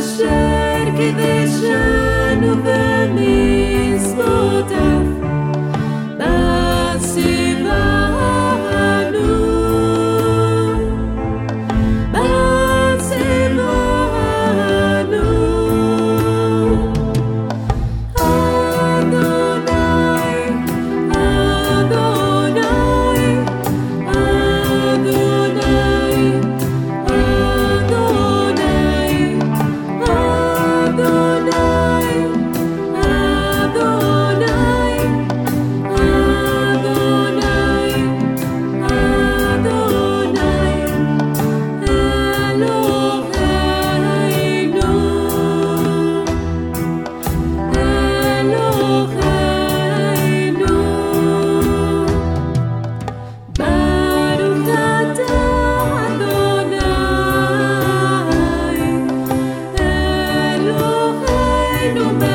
nascer que deixa no vermelho. no